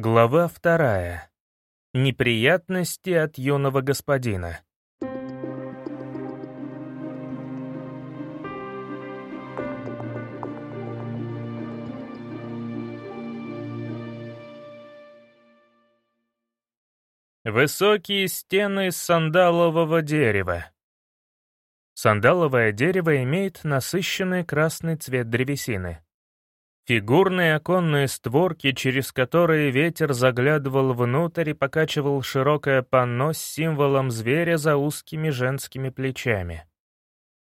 Глава вторая. Неприятности от юного господина. Высокие стены сандалового дерева. Сандаловое дерево имеет насыщенный красный цвет древесины. Фигурные оконные створки, через которые ветер заглядывал внутрь и покачивал широкое панно с символом зверя за узкими женскими плечами.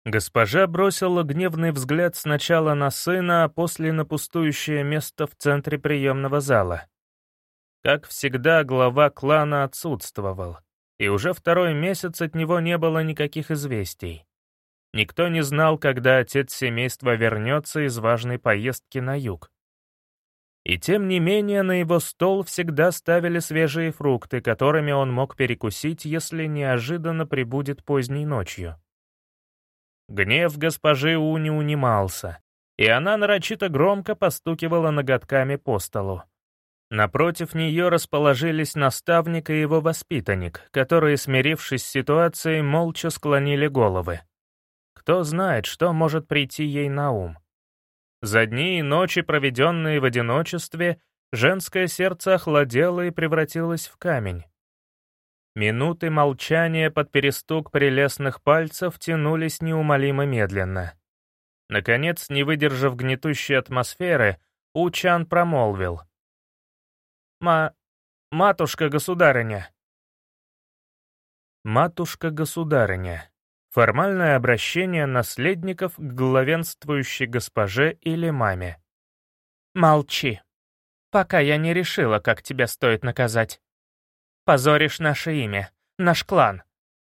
Госпожа бросила гневный взгляд сначала на сына, а после на пустующее место в центре приемного зала. Как всегда, глава клана отсутствовал, и уже второй месяц от него не было никаких известий. Никто не знал, когда отец семейства вернется из важной поездки на юг. И тем не менее на его стол всегда ставили свежие фрукты, которыми он мог перекусить, если неожиданно прибудет поздней ночью. Гнев госпожи У не унимался, и она нарочито громко постукивала ноготками по столу. Напротив нее расположились наставник и его воспитанник, которые, смирившись с ситуацией, молча склонили головы. Кто знает, что может прийти ей на ум. За дни и ночи, проведенные в одиночестве, женское сердце охладело и превратилось в камень. Минуты молчания под перестук прелестных пальцев тянулись неумолимо медленно. Наконец, не выдержав гнетущей атмосферы, Учан промолвил. «Ма... матушка-государыня». Матушка-государыня. Формальное обращение наследников к главенствующей госпоже или маме. «Молчи, пока я не решила, как тебя стоит наказать. Позоришь наше имя, наш клан.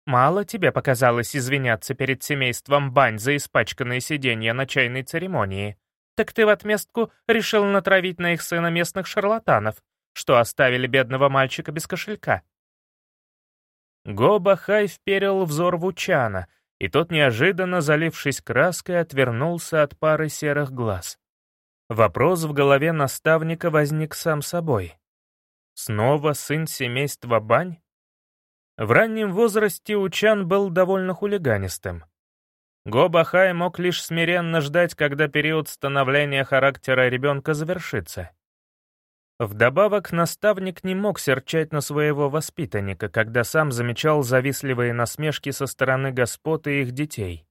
Мало тебе показалось извиняться перед семейством Бань за испачканные сиденья на чайной церемонии. Так ты в отместку решил натравить на их сына местных шарлатанов, что оставили бедного мальчика без кошелька. Гоба Хай вперил взор в Учана, и тот, неожиданно залившись краской, отвернулся от пары серых глаз. Вопрос в голове наставника возник сам собой. Снова сын семейства Бань? В раннем возрасте Учан был довольно хулиганистым. Гоба Хай мог лишь смиренно ждать, когда период становления характера ребенка завершится. Вдобавок, наставник не мог серчать на своего воспитанника, когда сам замечал завистливые насмешки со стороны господ и их детей.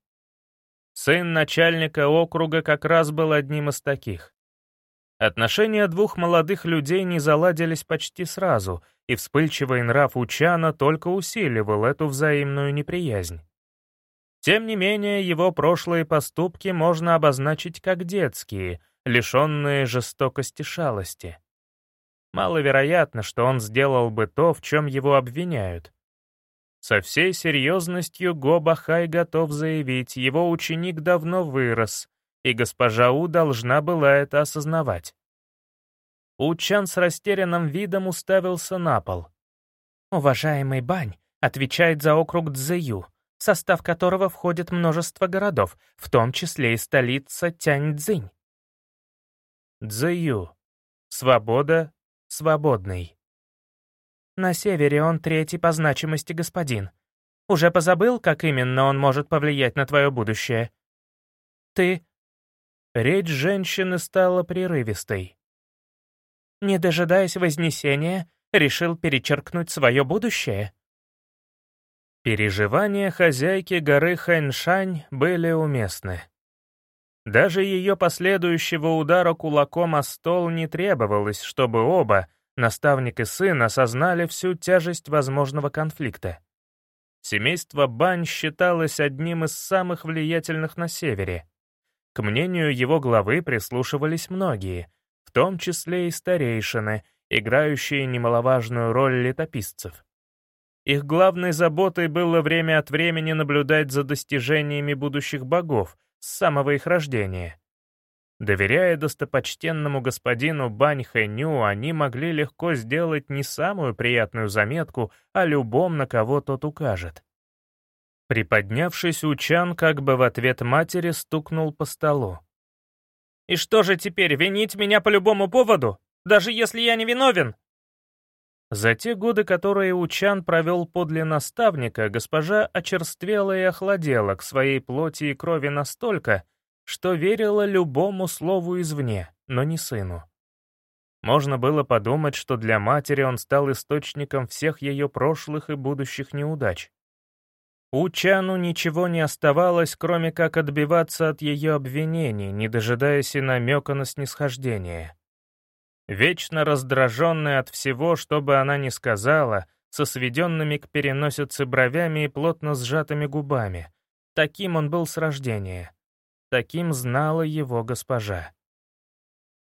Сын начальника округа как раз был одним из таких. Отношения двух молодых людей не заладились почти сразу, и вспыльчивый нрав Учана только усиливал эту взаимную неприязнь. Тем не менее, его прошлые поступки можно обозначить как детские, лишенные жестокости шалости. Маловероятно, что он сделал бы то, в чем его обвиняют. Со всей серьезностью Го Бахай готов заявить, его ученик давно вырос, и госпожа У должна была это осознавать. Учан с растерянным видом уставился на пол. «Уважаемый Бань отвечает за округ Цзэю, в состав которого входит множество городов, в том числе и столица Тяньцзинь». Цзэю. Свобода, свободный. На севере он третий по значимости господин. Уже позабыл, как именно он может повлиять на твое будущее? Ты... Речь женщины стала прерывистой. Не дожидаясь вознесения, решил перечеркнуть свое будущее? Переживания хозяйки горы Хэньшань были уместны. Даже ее последующего удара кулаком о стол не требовалось, чтобы оба, наставник и сын, осознали всю тяжесть возможного конфликта. Семейство Бань считалось одним из самых влиятельных на севере. К мнению его главы прислушивались многие, в том числе и старейшины, играющие немаловажную роль летописцев. Их главной заботой было время от времени наблюдать за достижениями будущих богов, с самого их рождения. Доверяя достопочтенному господину Бань Хэню, они могли легко сделать не самую приятную заметку о любом, на кого тот укажет. Приподнявшись, Учан как бы в ответ матери стукнул по столу. «И что же теперь, винить меня по любому поводу? Даже если я не виновен?» За те годы, которые Учан провел подле наставника, госпожа очерствела и охладела к своей плоти и крови настолько, что верила любому слову извне, но не сыну. Можно было подумать, что для матери он стал источником всех ее прошлых и будущих неудач. У Чану ничего не оставалось, кроме как отбиваться от ее обвинений, не дожидаясь и намека на снисхождение. Вечно раздраженный от всего, что бы она ни сказала, со сведенными к переносице бровями и плотно сжатыми губами. Таким он был с рождения. Таким знала его госпожа.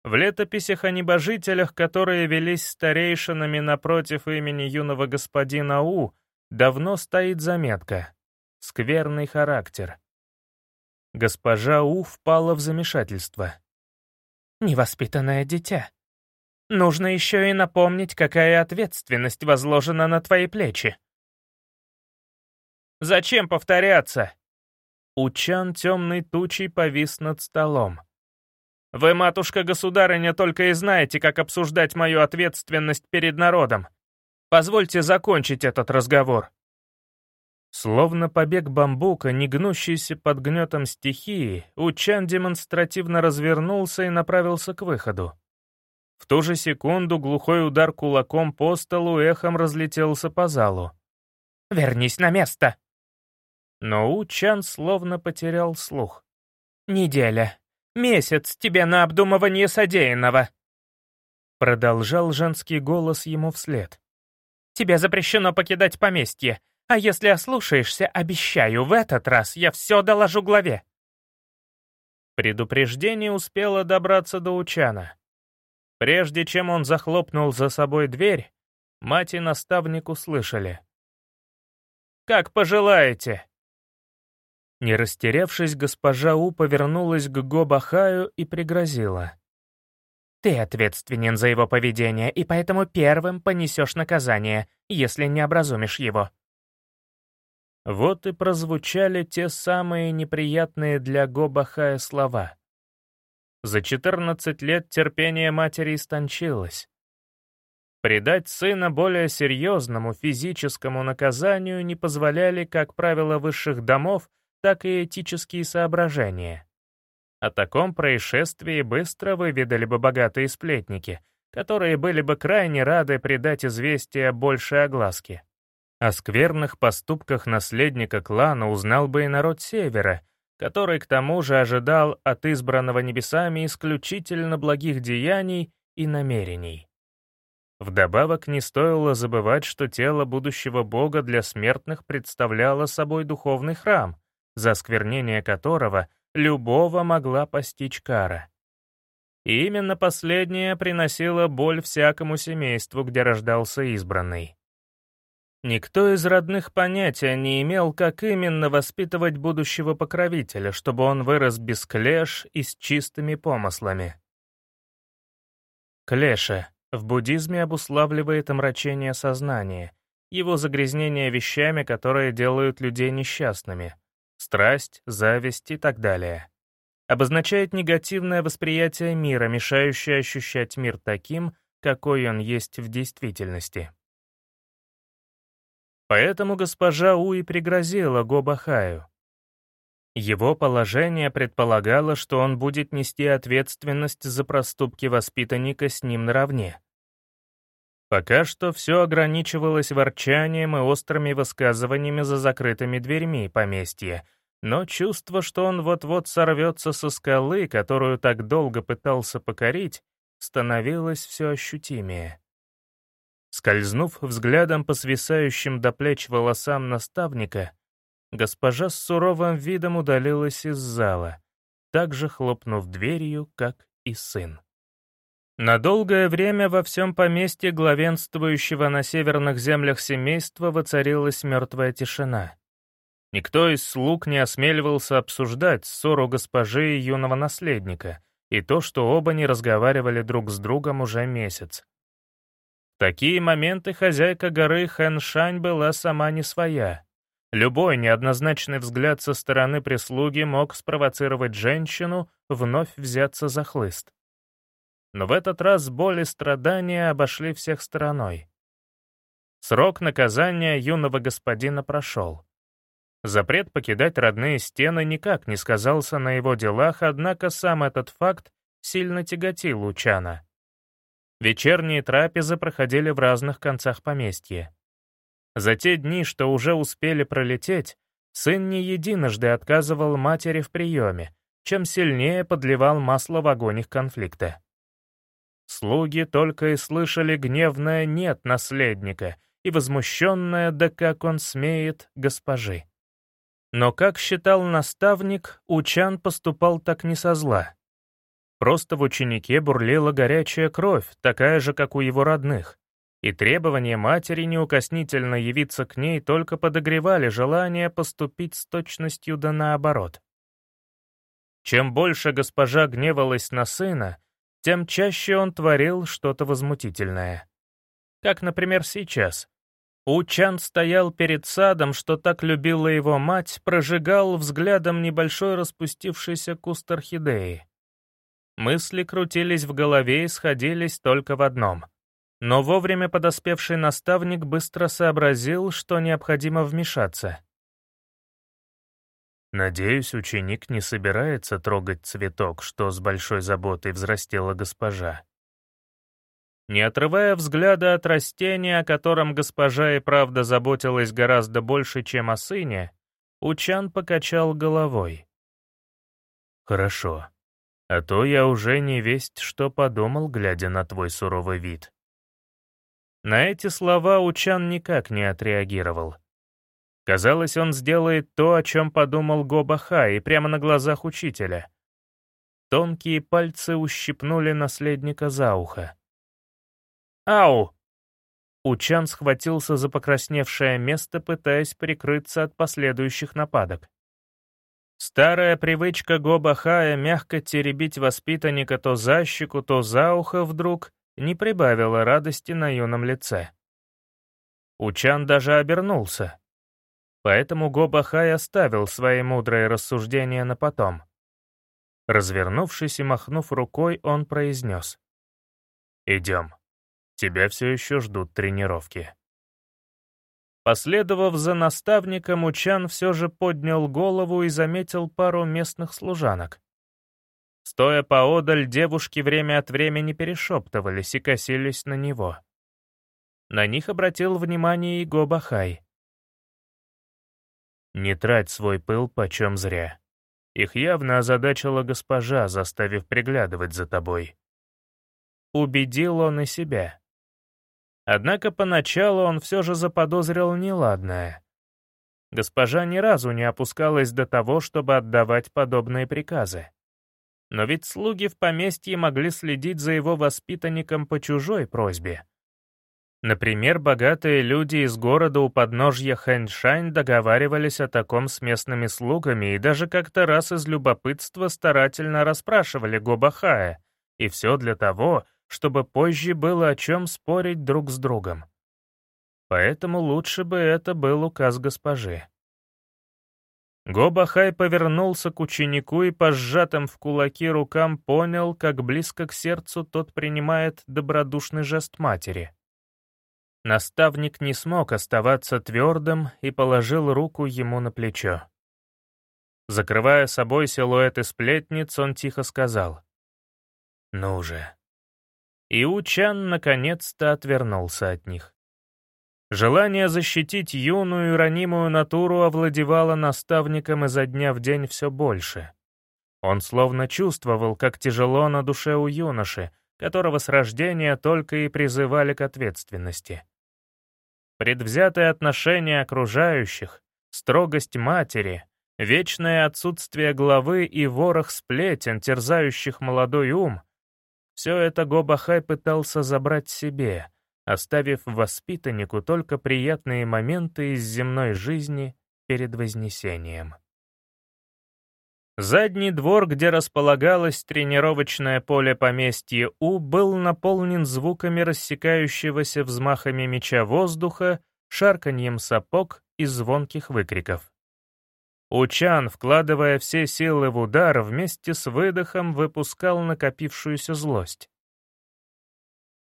В летописях о небожителях, которые велись старейшинами напротив имени юного господина У, давно стоит заметка «Скверный характер». Госпожа У впала в замешательство. «Невоспитанное дитя. Нужно еще и напомнить, какая ответственность возложена на твои плечи». «Зачем повторяться?» Учан темной тучей повис над столом. «Вы, матушка-государыня, только и знаете, как обсуждать мою ответственность перед народом. Позвольте закончить этот разговор». Словно побег бамбука, не гнущийся под гнетом стихии, Учан демонстративно развернулся и направился к выходу. В ту же секунду глухой удар кулаком по столу эхом разлетелся по залу. «Вернись на место!» Но Учан словно потерял слух. «Неделя. Месяц тебе на обдумывание содеянного!» Продолжал женский голос ему вслед. Тебе запрещено покидать поместье, а если ослушаешься, обещаю, в этот раз я все доложу главе». Предупреждение успело добраться до Учана. Прежде чем он захлопнул за собой дверь, мать и наставник услышали. «Как пожелаете!» Не растерявшись, госпожа У повернулась к Гобахаю и пригрозила. Ты ответственен за его поведение, и поэтому первым понесешь наказание, если не образумишь его». Вот и прозвучали те самые неприятные для Гобахая слова. За 14 лет терпение матери истончилось. Предать сына более серьезному физическому наказанию не позволяли как правило высших домов, так и этические соображения. О таком происшествии быстро выведали бы богатые сплетники, которые были бы крайне рады придать известие большей огласке. О скверных поступках наследника клана узнал бы и народ Севера, который к тому же ожидал от избранного небесами исключительно благих деяний и намерений. Вдобавок не стоило забывать, что тело будущего бога для смертных представляло собой духовный храм, за сквернение которого любого могла постичь кара. И именно последняя приносила боль всякому семейству, где рождался избранный. Никто из родных понятия не имел, как именно воспитывать будущего покровителя, чтобы он вырос без клеш и с чистыми помыслами. Клеша в буддизме обуславливает омрачение сознания, его загрязнение вещами, которые делают людей несчастными — страсть, зависть и так далее. Обозначает негативное восприятие мира, мешающее ощущать мир таким, какой он есть в действительности. Поэтому госпожа Уи пригрозила Гобахаю. Его положение предполагало, что он будет нести ответственность за проступки воспитанника с ним наравне. Пока что все ограничивалось ворчанием и острыми высказываниями за закрытыми дверьми поместья, но чувство, что он вот-вот сорвется со скалы, которую так долго пытался покорить, становилось все ощутимее. Скользнув взглядом по свисающим до плеч волосам наставника, госпожа с суровым видом удалилась из зала, также хлопнув дверью, как и сын. На долгое время во всем поместье главенствующего на северных землях семейства воцарилась мертвая тишина. Никто из слуг не осмеливался обсуждать ссору госпожи и юного наследника и то, что оба не разговаривали друг с другом уже месяц. Такие моменты хозяйка горы Хэншань была сама не своя. Любой неоднозначный взгляд со стороны прислуги мог спровоцировать женщину вновь взяться за хлыст. Но в этот раз боль и страдания обошли всех стороной. Срок наказания юного господина прошел. Запрет покидать родные стены никак не сказался на его делах, однако сам этот факт сильно тяготил Лучана. Вечерние трапезы проходили в разных концах поместья. За те дни, что уже успели пролететь, сын не единожды отказывал матери в приеме, чем сильнее подливал масло в огонь их конфликта. Слуги только и слышали гневное «нет» наследника и возмущенное «да как он смеет» госпожи. Но, как считал наставник, Учан поступал так не со зла. Просто в ученике бурлила горячая кровь, такая же, как у его родных, и требования матери неукоснительно явиться к ней только подогревали желание поступить с точностью да наоборот. Чем больше госпожа гневалась на сына, тем чаще он творил что-то возмутительное. Как, например, сейчас, Учан стоял перед садом, что так любила его мать, прожигал взглядом небольшой распустившийся куст орхидеи. Мысли крутились в голове и сходились только в одном. Но вовремя подоспевший наставник быстро сообразил, что необходимо вмешаться. «Надеюсь, ученик не собирается трогать цветок, что с большой заботой взрастила госпожа», не отрывая взгляда от растения, о котором госпожа и правда заботилась гораздо больше, чем о сыне, Учан покачал головой. «Хорошо. А то я уже не весть, что подумал, глядя на твой суровый вид». На эти слова Учан никак не отреагировал. Казалось, он сделает то, о чем подумал Гобаха, и прямо на глазах учителя. Тонкие пальцы ущипнули наследника за ухо. «Ау!» Учан схватился за покрасневшее место, пытаясь прикрыться от последующих нападок. Старая привычка Гоба Хая мягко теребить воспитанника то за щеку, то за ухо вдруг не прибавила радости на юном лице. Учан даже обернулся. Поэтому Гоба Хай оставил свои мудрые рассуждения на потом. Развернувшись и махнув рукой, он произнес. «Идем». Тебя все еще ждут тренировки». Последовав за наставником, Учан все же поднял голову и заметил пару местных служанок. Стоя поодаль, девушки время от времени перешептывались и косились на него. На них обратил внимание и Гобахай. «Не трать свой пыл почем зря. Их явно озадачила госпожа, заставив приглядывать за тобой». Убедил он и себя. Однако поначалу он все же заподозрил неладное. Госпожа ни разу не опускалась до того, чтобы отдавать подобные приказы. Но ведь слуги в поместье могли следить за его воспитанником по чужой просьбе. Например, богатые люди из города у подножья Хэншань договаривались о таком с местными слугами и даже как-то раз из любопытства старательно расспрашивали Гобахая, и все для того, чтобы позже было о чем спорить друг с другом. Поэтому лучше бы это был указ госпожи. Гобахай повернулся к ученику и по сжатым в кулаки рукам понял, как близко к сердцу тот принимает добродушный жест матери. Наставник не смог оставаться твердым и положил руку ему на плечо. Закрывая собой силуэты сплетниц, он тихо сказал. «Ну же, и Учан наконец-то отвернулся от них. Желание защитить юную и ранимую натуру овладевало наставником изо дня в день все больше. Он словно чувствовал, как тяжело на душе у юноши, которого с рождения только и призывали к ответственности. Предвзятое отношение окружающих, строгость матери, вечное отсутствие главы и ворох сплетен, терзающих молодой ум, все это Гобахай пытался забрать себе, оставив воспитаннику только приятные моменты из земной жизни перед Вознесением. Задний двор, где располагалось тренировочное поле поместья У, был наполнен звуками рассекающегося взмахами меча воздуха, шарканьем сапог и звонких выкриков. Учан, вкладывая все силы в удар, вместе с выдохом выпускал накопившуюся злость.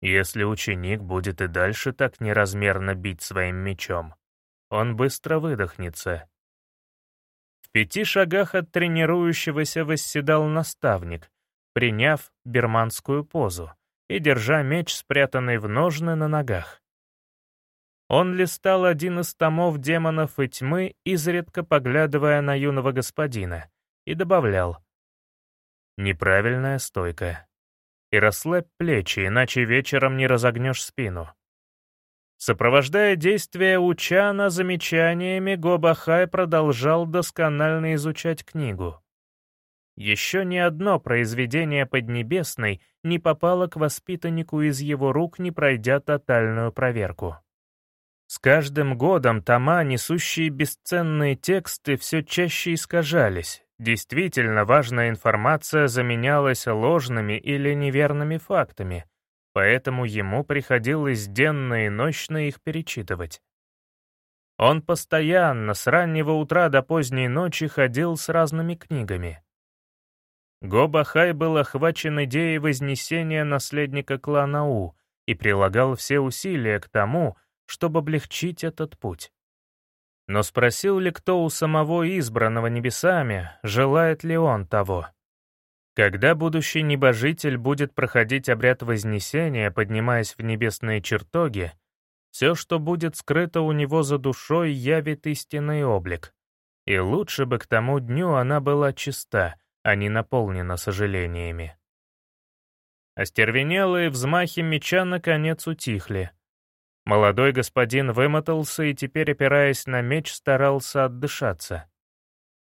Если ученик будет и дальше так неразмерно бить своим мечом, он быстро выдохнется. В пяти шагах от тренирующегося восседал наставник, приняв берманскую позу и держа меч, спрятанный в ножны на ногах. Он листал один из томов демонов и тьмы, изредка поглядывая на юного господина, и добавлял «Неправильная стойка. И расслабь плечи, иначе вечером не разогнешь спину». Сопровождая действия Учана замечаниями, Гобахай продолжал досконально изучать книгу. Еще ни одно произведение Поднебесной не попало к воспитаннику из его рук, не пройдя тотальную проверку. С каждым годом тома, несущие бесценные тексты, все чаще искажались. Действительно важная информация заменялась ложными или неверными фактами, поэтому ему приходилось денно и ночно их перечитывать. Он постоянно, с раннего утра до поздней ночи, ходил с разными книгами. Гобахай был охвачен идеей вознесения наследника клана У и прилагал все усилия к тому, чтобы облегчить этот путь. Но спросил ли кто у самого избранного небесами, желает ли он того? Когда будущий небожитель будет проходить обряд Вознесения, поднимаясь в небесные чертоги, все, что будет скрыто у него за душой, явит истинный облик. И лучше бы к тому дню она была чиста, а не наполнена сожалениями. Остервенелые взмахи меча наконец утихли, Молодой господин вымотался и теперь, опираясь на меч, старался отдышаться.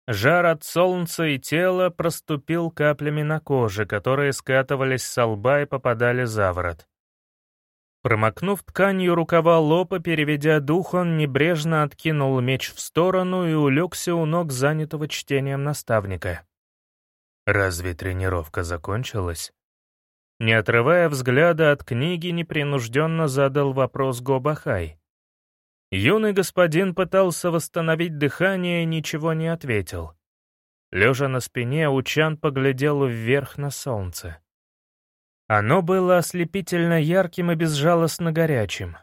Жар от солнца и тела проступил каплями на коже, которые скатывались с лба и попадали за ворот. Промокнув тканью рукава лопа, переведя дух, он небрежно откинул меч в сторону и улегся у ног занятого чтением наставника. «Разве тренировка закончилась?» Не отрывая взгляда от книги, непринужденно задал вопрос Гобахай. Юный господин пытался восстановить дыхание и ничего не ответил. Лежа на спине, Учан поглядел вверх на солнце. Оно было ослепительно ярким и безжалостно горячим.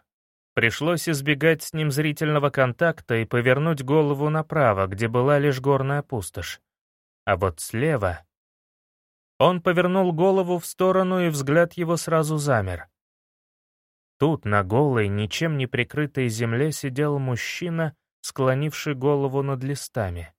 Пришлось избегать с ним зрительного контакта и повернуть голову направо, где была лишь горная пустошь. А вот слева он повернул голову в сторону, и взгляд его сразу замер. Тут, на голой, ничем не прикрытой земле, сидел мужчина, склонивший голову над листами.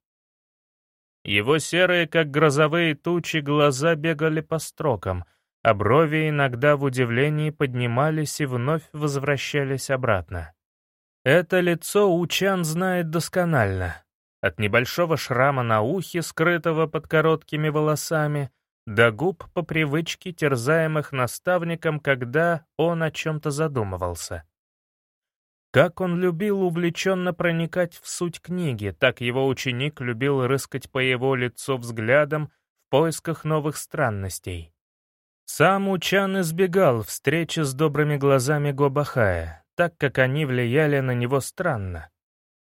Его серые, как грозовые тучи, глаза бегали по строкам, а брови иногда в удивлении поднимались и вновь возвращались обратно. Это лицо Учан знает досконально. От небольшого шрама на ухе, скрытого под короткими волосами, до губ по привычке, терзаемых наставником, когда он о чем-то задумывался. Как он любил увлеченно проникать в суть книги, так его ученик любил рыскать по его лицу взглядом в поисках новых странностей. Сам Учан избегал встречи с добрыми глазами Гобахая, так как они влияли на него странно.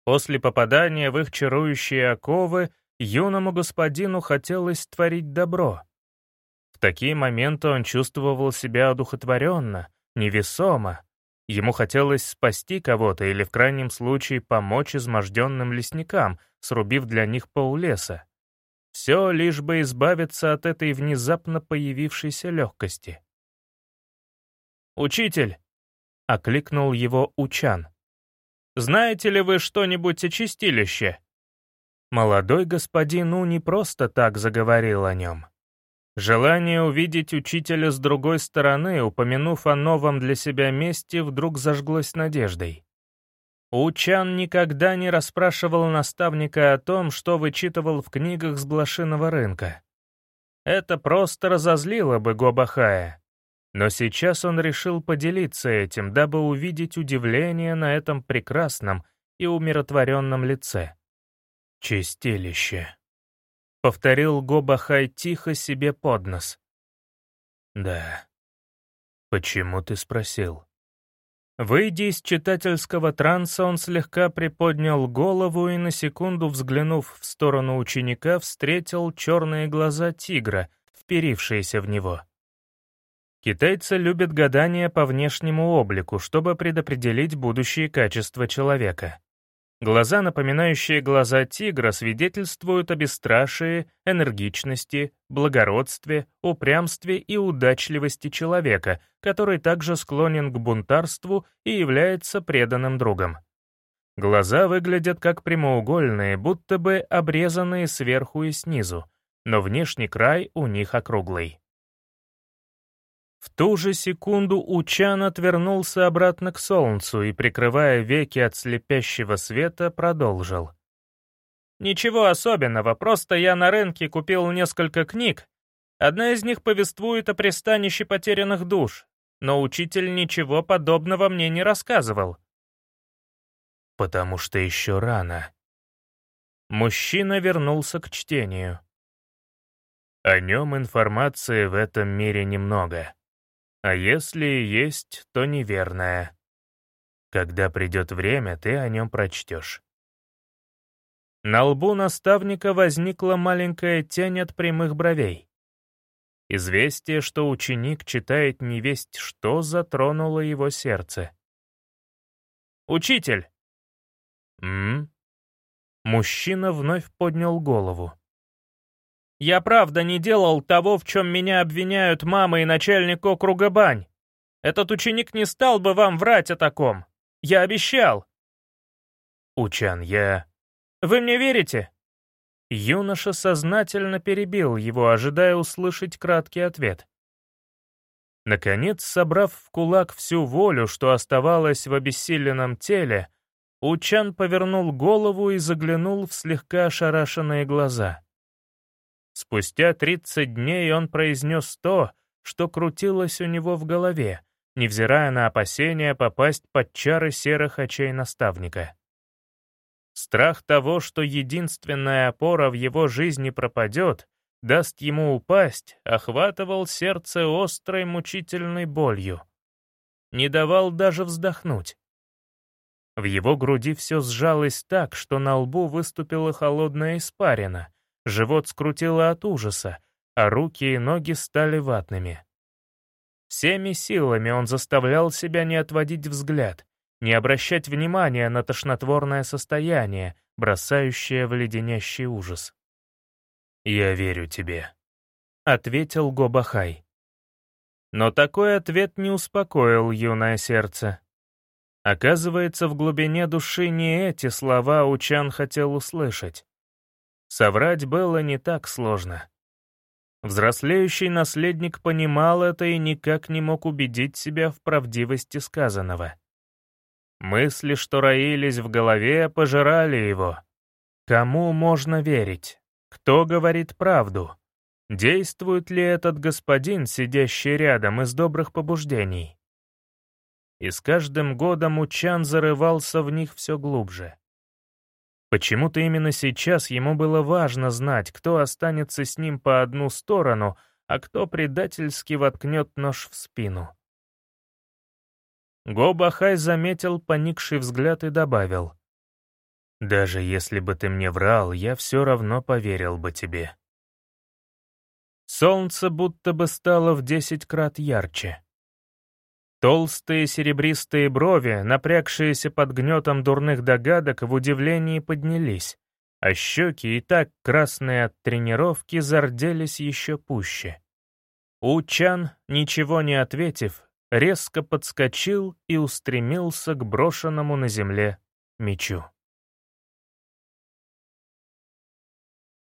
После попадания в их чарующие оковы юному господину хотелось творить добро — в такие моменты он чувствовал себя одухотворенно, невесомо. Ему хотелось спасти кого-то или в крайнем случае помочь изможденным лесникам, срубив для них поллеса. Все лишь бы избавиться от этой внезапно появившейся легкости. «Учитель!» — окликнул его Учан. «Знаете ли вы что-нибудь о чистилище?» Молодой господин У не просто так заговорил о нем. Желание увидеть учителя с другой стороны, упомянув о новом для себя месте, вдруг зажглось надеждой. Учан никогда не расспрашивал наставника о том, что вычитывал в книгах с блошиного рынка. Это просто разозлило бы Гобахая. Но сейчас он решил поделиться этим, дабы увидеть удивление на этом прекрасном и умиротворенном лице. Чистилище повторил Гобахай тихо себе под нос. «Да. Почему ты спросил?» Выйдя из читательского транса, он слегка приподнял голову и, на секунду взглянув в сторону ученика, встретил черные глаза тигра, вперившиеся в него. Китайцы любят гадания по внешнему облику, чтобы предопределить будущие качества человека. Глаза, напоминающие глаза тигра, свидетельствуют о бесстрашии, энергичности, благородстве, упрямстве и удачливости человека, который также склонен к бунтарству и является преданным другом. Глаза выглядят как прямоугольные, будто бы обрезанные сверху и снизу, но внешний край у них округлый. В ту же секунду Учан отвернулся обратно к солнцу и, прикрывая веки от слепящего света, продолжил. «Ничего особенного, просто я на рынке купил несколько книг. Одна из них повествует о пристанище потерянных душ, но учитель ничего подобного мне не рассказывал». «Потому что еще рано». Мужчина вернулся к чтению. О нем информации в этом мире немного. А если есть, то неверное. Когда придет время, ты о нем прочтешь. На лбу наставника возникла маленькая тень от прямых бровей. Известие, что ученик читает невесть что, затронуло его сердце. «Учитель!» «М?», Мужчина вновь поднял голову. Я правда не делал того, в чем меня обвиняют мама и начальник округа Бань. Этот ученик не стал бы вам врать о таком. Я обещал. Учан, я... Вы мне верите? Юноша сознательно перебил его, ожидая услышать краткий ответ. Наконец, собрав в кулак всю волю, что оставалось в обессиленном теле, Учан повернул голову и заглянул в слегка ошарашенные глаза. Спустя 30 дней он произнес то, что крутилось у него в голове, невзирая на опасения попасть под чары серых очей наставника. Страх того, что единственная опора в его жизни пропадет, даст ему упасть, охватывал сердце острой мучительной болью. Не давал даже вздохнуть. В его груди все сжалось так, что на лбу выступила холодная испарина, Живот скрутило от ужаса, а руки и ноги стали ватными. Всеми силами он заставлял себя не отводить взгляд, не обращать внимания на тошнотворное состояние, бросающее в леденящий ужас. «Я верю тебе», — ответил Гобахай. Но такой ответ не успокоил юное сердце. Оказывается, в глубине души не эти слова Учан хотел услышать. Соврать было не так сложно. Взрослеющий наследник понимал это и никак не мог убедить себя в правдивости сказанного. Мысли, что роились в голове, пожирали его. Кому можно верить? Кто говорит правду? Действует ли этот господин, сидящий рядом, из добрых побуждений? И с каждым годом Учан зарывался в них все глубже. Почему-то именно сейчас ему было важно знать, кто останется с ним по одну сторону, а кто предательски воткнет нож в спину. Гобахай заметил поникший взгляд и добавил. «Даже если бы ты мне врал, я все равно поверил бы тебе». Солнце будто бы стало в десять крат ярче. Толстые серебристые брови, напрягшиеся под гнетом дурных догадок, в удивлении поднялись, а щеки, и так красные от тренировки, зарделись еще пуще. Учан, ничего не ответив, резко подскочил и устремился к брошенному на земле мечу.